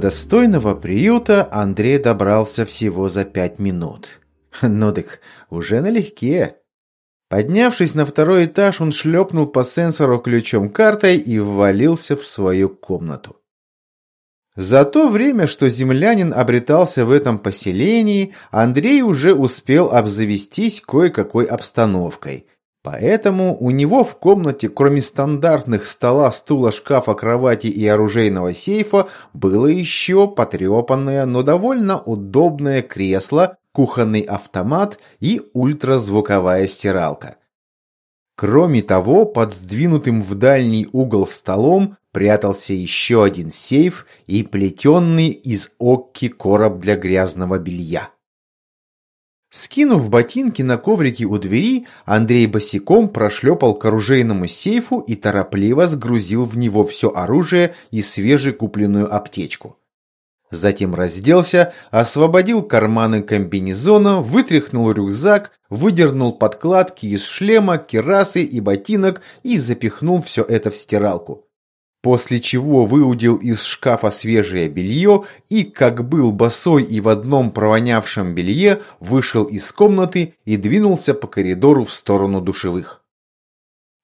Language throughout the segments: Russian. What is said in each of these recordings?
До достойного приюта Андрей добрался всего за пять минут. Ну так уже налегке. Поднявшись на второй этаж, он шлепнул по сенсору ключом картой и ввалился в свою комнату. За то время, что землянин обретался в этом поселении, Андрей уже успел обзавестись кое-какой обстановкой. Поэтому у него в комнате, кроме стандартных стола, стула, шкафа, кровати и оружейного сейфа, было еще потрепанное, но довольно удобное кресло, кухонный автомат и ультразвуковая стиралка. Кроме того, под сдвинутым в дальний угол столом прятался еще один сейф и плетенный из окки короб для грязного белья. Скинув ботинки на коврике у двери, Андрей босиком прошлепал к оружейному сейфу и торопливо сгрузил в него все оружие и свежекупленную аптечку. Затем разделся, освободил карманы комбинезона, вытряхнул рюкзак, выдернул подкладки из шлема, керасы и ботинок и запихнул все это в стиралку. После чего выудил из шкафа свежее белье и, как был босой и в одном провонявшем белье, вышел из комнаты и двинулся по коридору в сторону душевых.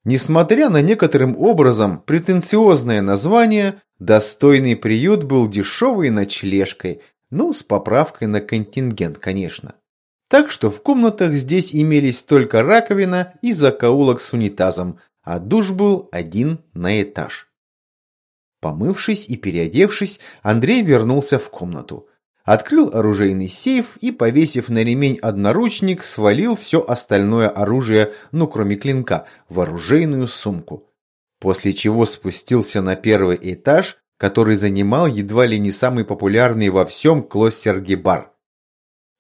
Несмотря на некоторым образом претенциозное название, достойный приют был дешевой ночлежкой, ну, с поправкой на контингент, конечно. Так что в комнатах здесь имелись только раковина и закоулок с унитазом, а душ был один на этаж. Помывшись и переодевшись, Андрей вернулся в комнату. Открыл оружейный сейф и, повесив на ремень одноручник, свалил все остальное оружие, ну кроме клинка, в оружейную сумку. После чего спустился на первый этаж, который занимал едва ли не самый популярный во всем клостер-гебар.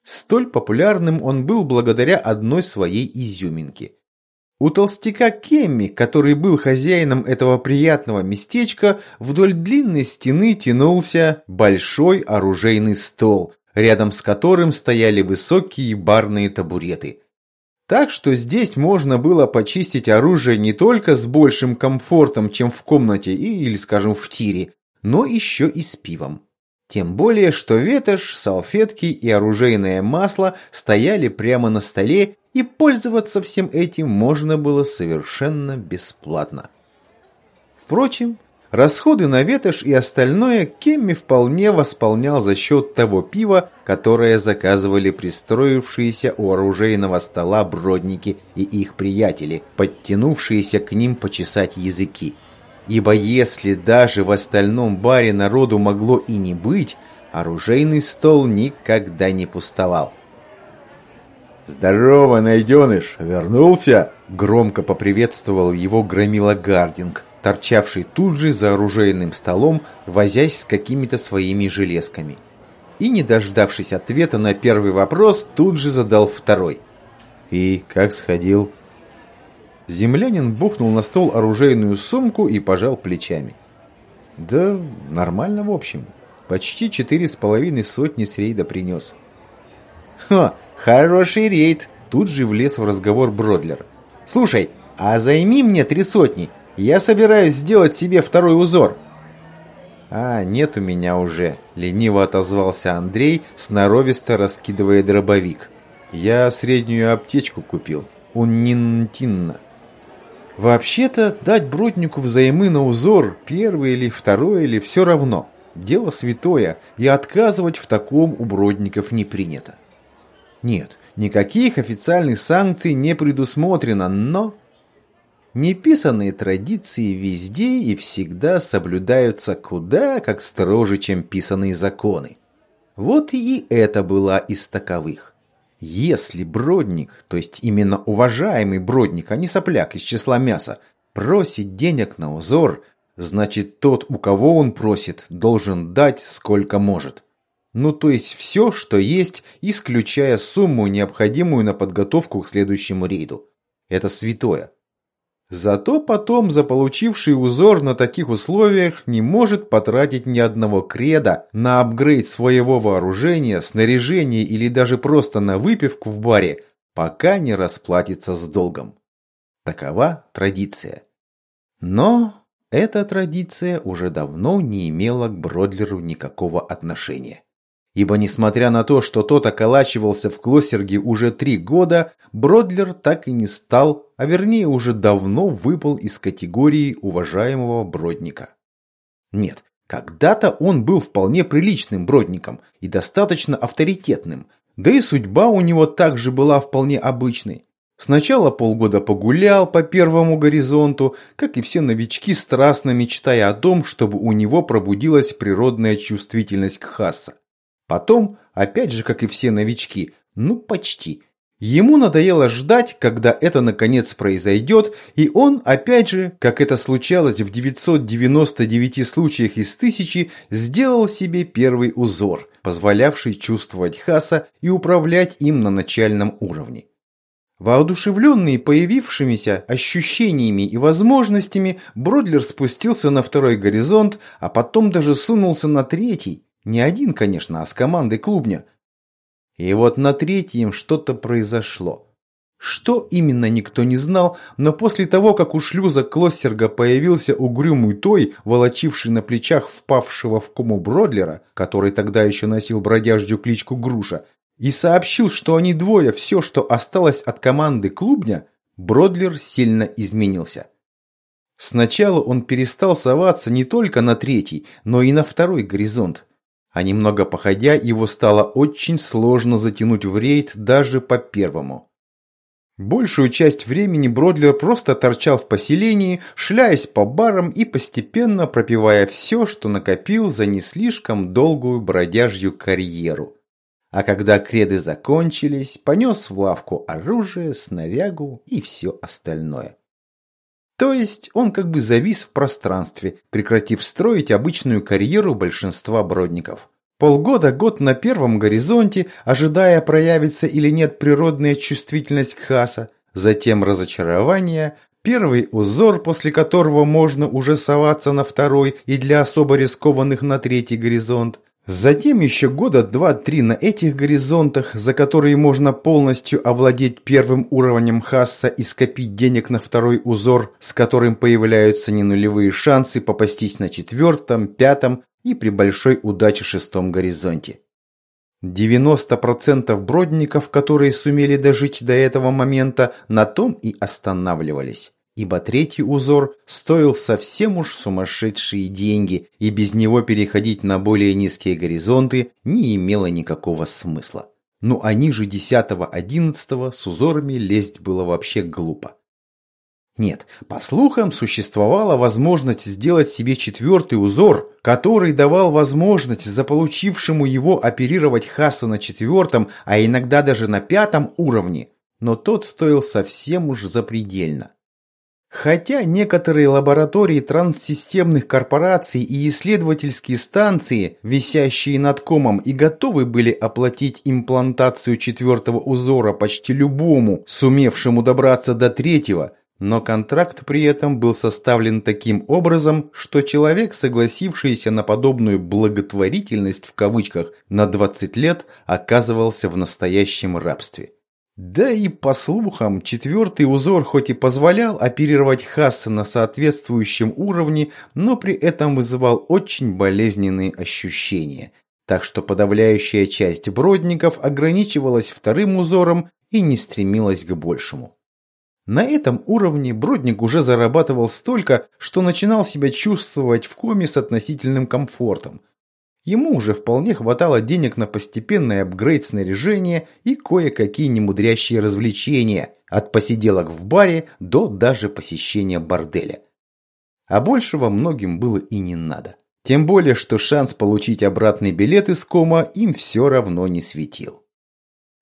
Столь популярным он был благодаря одной своей изюминке. У толстяка Кемми, который был хозяином этого приятного местечка, вдоль длинной стены тянулся большой оружейный стол, рядом с которым стояли высокие барные табуреты. Так что здесь можно было почистить оружие не только с большим комфортом, чем в комнате или, скажем, в тире, но еще и с пивом. Тем более, что ветошь, салфетки и оружейное масло стояли прямо на столе и пользоваться всем этим можно было совершенно бесплатно. Впрочем, расходы на ветошь и остальное Кемми вполне восполнял за счет того пива, которое заказывали пристроившиеся у оружейного стола бродники и их приятели, подтянувшиеся к ним почесать языки. Ибо если даже в остальном баре народу могло и не быть, оружейный стол никогда не пустовал. «Здорово, найденыш! Вернулся?» Громко поприветствовал его громила Гардинг, торчавший тут же за оружейным столом, возясь с какими-то своими железками. И, не дождавшись ответа на первый вопрос, тут же задал второй. «И как сходил?» Землянин бухнул на стол оружейную сумку и пожал плечами. «Да нормально в общем. Почти четыре с половиной сотни с рейда принес». «Ха! «Хороший рейд!» Тут же влез в разговор Бродлер. «Слушай, а займи мне три сотни. Я собираюсь сделать себе второй узор». «А, нет у меня уже», — лениво отозвался Андрей, сноровисто раскидывая дробовик. «Я среднюю аптечку купил. Уннинтинна». Вообще-то, дать броднику взаймы на узор, первый или второй или все равно. Дело святое, и отказывать в таком у бродников не принято. Нет, никаких официальных санкций не предусмотрено, но... Неписанные традиции везде и всегда соблюдаются куда как строже, чем писанные законы. Вот и это была из таковых. Если бродник, то есть именно уважаемый бродник, а не сопляк из числа мяса, просит денег на узор, значит тот, у кого он просит, должен дать сколько может. Ну, то есть все, что есть, исключая сумму, необходимую на подготовку к следующему рейду. Это святое. Зато потом заполучивший узор на таких условиях не может потратить ни одного креда на апгрейд своего вооружения, снаряжения или даже просто на выпивку в баре, пока не расплатится с долгом. Такова традиция. Но эта традиция уже давно не имела к Бродлеру никакого отношения. Ибо несмотря на то, что тот околачивался в Клосерге уже три года, Бродлер так и не стал, а вернее уже давно выпал из категории уважаемого бродника. Нет, когда-то он был вполне приличным бродником и достаточно авторитетным, да и судьба у него также была вполне обычной. Сначала полгода погулял по первому горизонту, как и все новички, страстно мечтая о том, чтобы у него пробудилась природная чувствительность к Хасса. Потом, опять же, как и все новички, ну почти. Ему надоело ждать, когда это наконец произойдет, и он, опять же, как это случалось в 999 случаях из тысячи, сделал себе первый узор, позволявший чувствовать Хаса и управлять им на начальном уровне. Воодушевленный появившимися ощущениями и возможностями, Бродлер спустился на второй горизонт, а потом даже сунулся на третий. Не один, конечно, а с командой клубня. И вот на третьем что-то произошло. Что именно никто не знал, но после того, как у шлюза Клоссерга появился угрюмый той, волочивший на плечах впавшего в кому Бродлера, который тогда еще носил бродяжью кличку Груша, и сообщил, что они двое все, что осталось от команды клубня, Бродлер сильно изменился. Сначала он перестал соваться не только на третий, но и на второй горизонт. А немного походя, его стало очень сложно затянуть в рейд даже по первому. Большую часть времени Бродлер просто торчал в поселении, шляясь по барам и постепенно пропивая все, что накопил за не слишком долгую бродяжью карьеру. А когда креды закончились, понес в лавку оружие, снарягу и все остальное. То есть он как бы завис в пространстве, прекратив строить обычную карьеру большинства бродников. Полгода-год на первом горизонте, ожидая проявится или нет природная чувствительность к Хаса, затем разочарование, первый узор, после которого можно уже соваться на второй и для особо рискованных на третий горизонт, Затем еще года два-три на этих горизонтах, за которые можно полностью овладеть первым уровнем Хасса и скопить денег на второй узор, с которым появляются не нулевые шансы попастись на четвертом, пятом и при большой удаче шестом горизонте. 90% бродников, которые сумели дожить до этого момента, на том и останавливались ибо третий узор стоил совсем уж сумасшедшие деньги, и без него переходить на более низкие горизонты не имело никакого смысла. Ну а ниже 10-11 с узорами лезть было вообще глупо. Нет, по слухам, существовала возможность сделать себе четвертый узор, который давал возможность заполучившему его оперировать Хаса на четвертом, а иногда даже на пятом уровне, но тот стоил совсем уж запредельно. Хотя некоторые лаборатории транссистемных корпораций и исследовательские станции, висящие над комом, и готовы были оплатить имплантацию четвертого узора почти любому, сумевшему добраться до третьего, но контракт при этом был составлен таким образом, что человек, согласившийся на подобную «благотворительность» в кавычках на 20 лет, оказывался в настоящем рабстве. Да и по слухам, четвертый узор хоть и позволял оперировать Хасса на соответствующем уровне, но при этом вызывал очень болезненные ощущения. Так что подавляющая часть бродников ограничивалась вторым узором и не стремилась к большему. На этом уровне бродник уже зарабатывал столько, что начинал себя чувствовать в коме с относительным комфортом, Ему уже вполне хватало денег на постепенный апгрейд снаряжения и кое-какие немудрящие развлечения, от посиделок в баре до даже посещения борделя. А большего многим было и не надо. Тем более, что шанс получить обратный билет из кома им все равно не светил.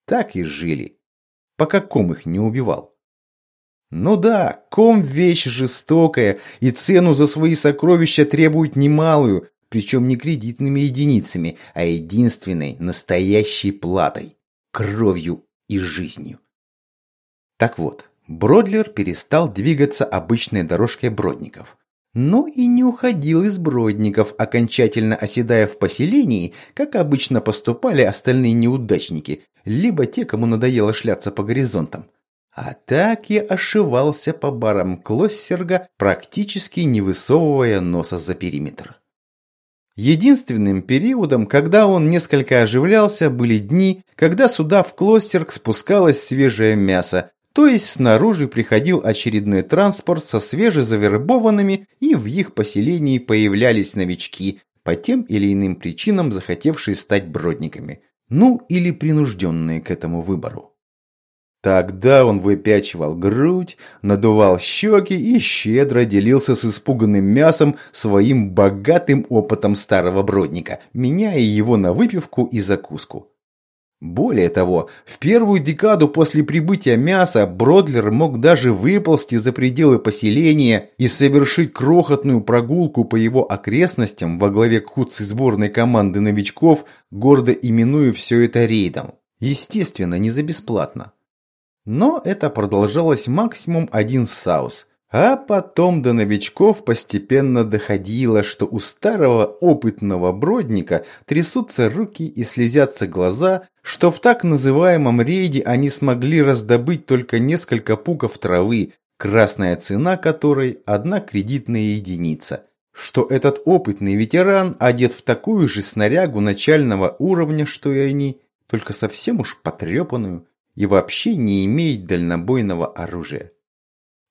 Так и жили. Пока ком их не убивал. Ну да, ком вещь жестокая, и цену за свои сокровища требует немалую, причем не кредитными единицами, а единственной настоящей платой – кровью и жизнью. Так вот, Бродлер перестал двигаться обычной дорожкой бродников. Но и не уходил из бродников, окончательно оседая в поселении, как обычно поступали остальные неудачники, либо те, кому надоело шляться по горизонтам. А так я ошивался по барам Клоссерга, практически не высовывая носа за периметр. Единственным периодом, когда он несколько оживлялся, были дни, когда сюда в Клоссерг спускалось свежее мясо, то есть снаружи приходил очередной транспорт со свежезавербованными, и в их поселении появлялись новички, по тем или иным причинам захотевшие стать бродниками, ну или принужденные к этому выбору. Тогда он выпячивал грудь, надувал щеки и щедро делился с испуганным мясом своим богатым опытом старого бродника, меняя его на выпивку и закуску. Более того, в первую декаду после прибытия мяса Бродлер мог даже выползти за пределы поселения и совершить крохотную прогулку по его окрестностям во главе куцей сборной команды новичков, гордо именуя все это рейдом. Естественно, не за бесплатно. Но это продолжалось максимум один саус. А потом до новичков постепенно доходило, что у старого опытного бродника трясутся руки и слезятся глаза, что в так называемом рейде они смогли раздобыть только несколько пуков травы, красная цена которой – одна кредитная единица. Что этот опытный ветеран одет в такую же снарягу начального уровня, что и они, только совсем уж потрепанную – и вообще не имеет дальнобойного оружия.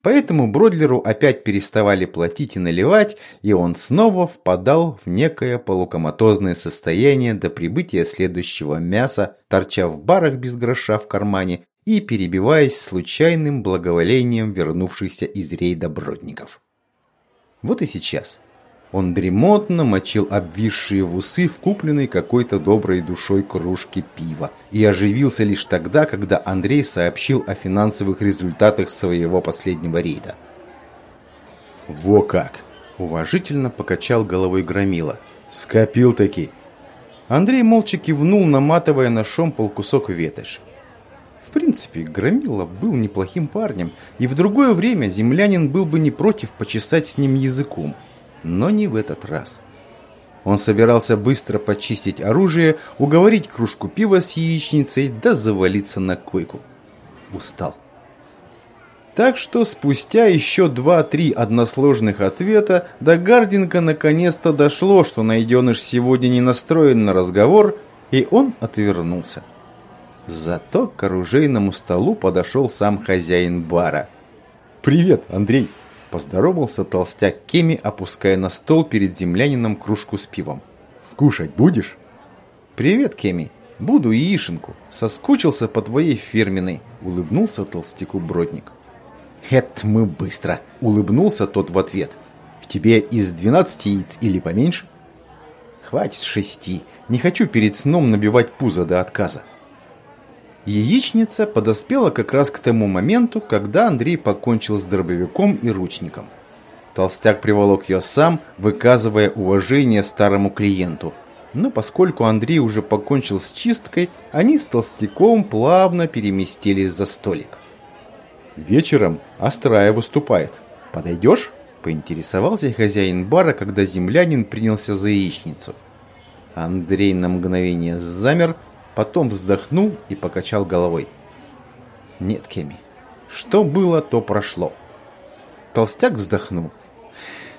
Поэтому Бродлеру опять переставали платить и наливать, и он снова впадал в некое полукоматозное состояние до прибытия следующего мяса, торча в барах без гроша в кармане и перебиваясь случайным благоволением вернувшихся из рейда бродников. Вот и сейчас. Он дремотно мочил обвисшие в усы в купленной какой-то доброй душой кружке пива и оживился лишь тогда, когда Андрей сообщил о финансовых результатах своего последнего рейда. «Во как!» – уважительно покачал головой Громила. «Скопил-таки!» Андрей молча кивнул, наматывая на шомпол кусок ветоши. В принципе, Громила был неплохим парнем, и в другое время землянин был бы не против почесать с ним языком – но не в этот раз. Он собирался быстро почистить оружие, уговорить кружку пива с яичницей, да завалиться на койку. Устал. Так что спустя еще два-три односложных ответа до Гардинга наконец-то дошло, что найденыш сегодня не настроен на разговор, и он отвернулся. Зато к оружейному столу подошел сам хозяин бара. «Привет, Андрей!» Поздоровался толстяк Кеми, опуская на стол перед землянином кружку с пивом. «Кушать будешь?» «Привет, Кеми. Буду яишенку. Соскучился по твоей фирменной», — улыбнулся толстяку Бродник. «Это мы быстро», — улыбнулся тот в ответ. «Тебе из двенадцати яиц или поменьше?» «Хватит шести. Не хочу перед сном набивать пузо до отказа». Яичница подоспела как раз к тому моменту, когда Андрей покончил с дробовиком и ручником. Толстяк приволок ее сам, выказывая уважение старому клиенту. Но поскольку Андрей уже покончил с чисткой, они с толстяком плавно переместились за столик. «Вечером Астрая выступает. Подойдешь?» – поинтересовался хозяин бара, когда землянин принялся за яичницу. Андрей на мгновение замер, Потом вздохнул и покачал головой. Нет, Кеми, что было, то прошло. Толстяк вздохнул.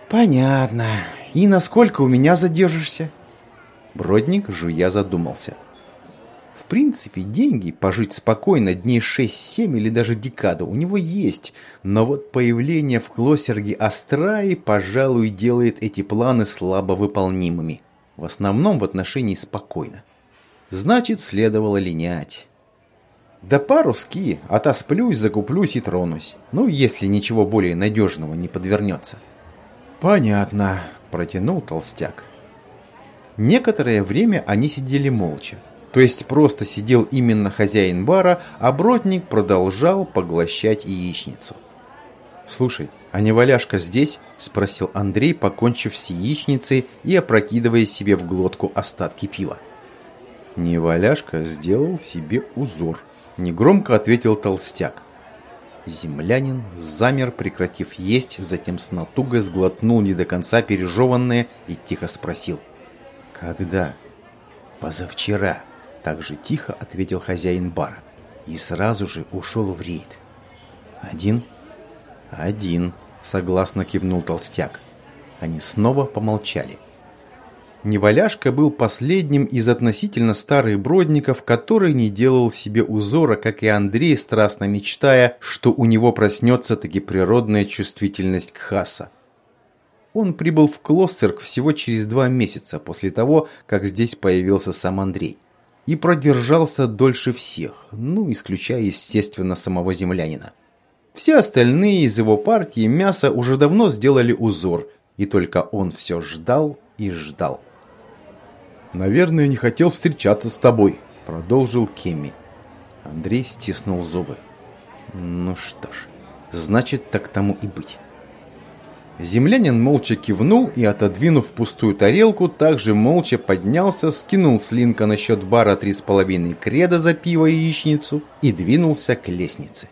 Понятно. И насколько у меня задержишься? Бродник, жуя, задумался. В принципе, деньги пожить спокойно дней 6-7 или даже декаду у него есть, но вот появление в Клосерге Астраи, пожалуй, делает эти планы слабо выполнимыми. В основном в отношении спокойно. Значит, следовало линять. Да пару ски, отосплюсь, закуплюсь и тронусь. Ну, если ничего более надежного не подвернется. Понятно, протянул толстяк. Некоторое время они сидели молча. То есть просто сидел именно хозяин бара, а бродник продолжал поглощать яичницу. «Слушай, а не валяшка здесь?» – спросил Андрей, покончив с яичницей и опрокидывая себе в глотку остатки пива. Неваляшка сделал себе узор. Негромко ответил толстяк. Землянин замер, прекратив есть, затем с натугой сглотнул не до конца пережеванное и тихо спросил. «Когда?» «Позавчера», — так же тихо ответил хозяин бара. И сразу же ушел в рейд. «Один?» «Один», — согласно кивнул толстяк. Они снова помолчали. Неваляшка был последним из относительно старых бродников, который не делал себе узора, как и Андрей, страстно мечтая, что у него проснется таки природная чувствительность к Хаса. Он прибыл в Клостерк всего через два месяца после того, как здесь появился сам Андрей. И продержался дольше всех, ну, исключая, естественно, самого землянина. Все остальные из его партии мяса уже давно сделали узор, и только он все ждал и ждал. «Наверное, не хотел встречаться с тобой», — продолжил Кемми. Андрей стиснул зубы. «Ну что ж, значит, так тому и быть». Землянин молча кивнул и, отодвинув пустую тарелку, также молча поднялся, скинул с линка на счет бара три с половиной креда за пиво и яичницу и двинулся к лестнице.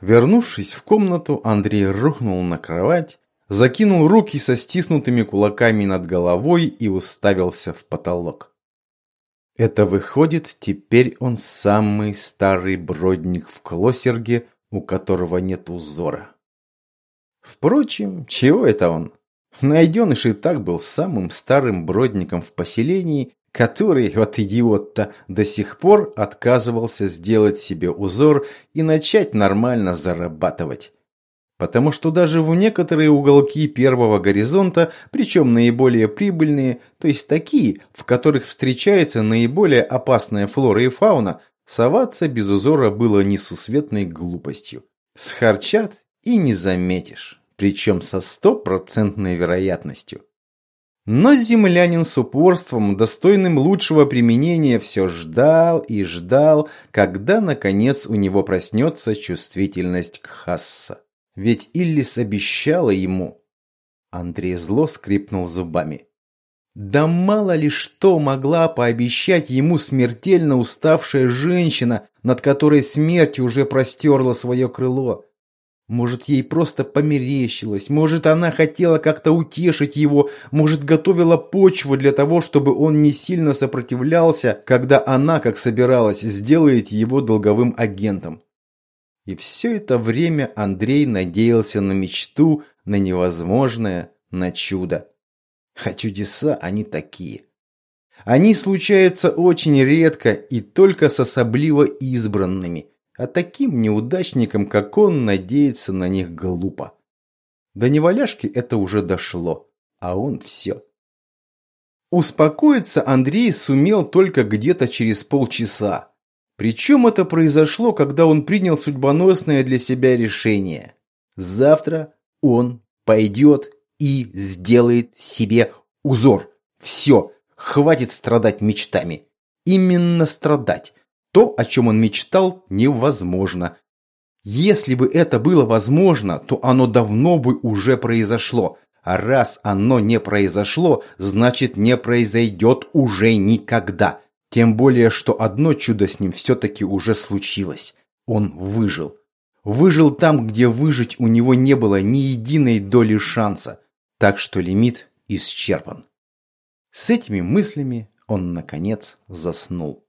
Вернувшись в комнату, Андрей рухнул на кровать, закинул руки со стиснутыми кулаками над головой и уставился в потолок. Это выходит, теперь он самый старый бродник в Клосерге, у которого нет узора. Впрочем, чего это он? Найденыш и так был самым старым бродником в поселении, который, вот идиот-то, до сих пор отказывался сделать себе узор и начать нормально зарабатывать. Потому что даже в некоторые уголки первого горизонта, причем наиболее прибыльные, то есть такие, в которых встречается наиболее опасная флора и фауна, соваться без узора было несусветной глупостью. Схарчат и не заметишь, причем со стопроцентной вероятностью. Но землянин с упорством, достойным лучшего применения, все ждал и ждал, когда, наконец, у него проснется чувствительность к Хасса. Ведь Иллис обещала ему. Андрей зло скрипнул зубами. Да мало ли что могла пообещать ему смертельно уставшая женщина, над которой смерть уже простерла свое крыло. Может, ей просто померещилось, может, она хотела как-то утешить его, может, готовила почву для того, чтобы он не сильно сопротивлялся, когда она, как собиралась, сделает его долговым агентом. И все это время Андрей надеялся на мечту, на невозможное, на чудо. А чудеса они такие. Они случаются очень редко и только с особливо избранными, а таким неудачникам, как он, надеяться на них глупо. До неваляшки это уже дошло, а он все. Успокоиться Андрей сумел только где-то через полчаса. Причем это произошло, когда он принял судьбоносное для себя решение. Завтра он пойдет и сделает себе узор. Все, хватит страдать мечтами. Именно страдать. То, о чем он мечтал, невозможно. Если бы это было возможно, то оно давно бы уже произошло. А раз оно не произошло, значит не произойдет уже никогда. Тем более, что одно чудо с ним все-таки уже случилось. Он выжил. Выжил там, где выжить у него не было ни единой доли шанса. Так что лимит исчерпан. С этими мыслями он, наконец, заснул.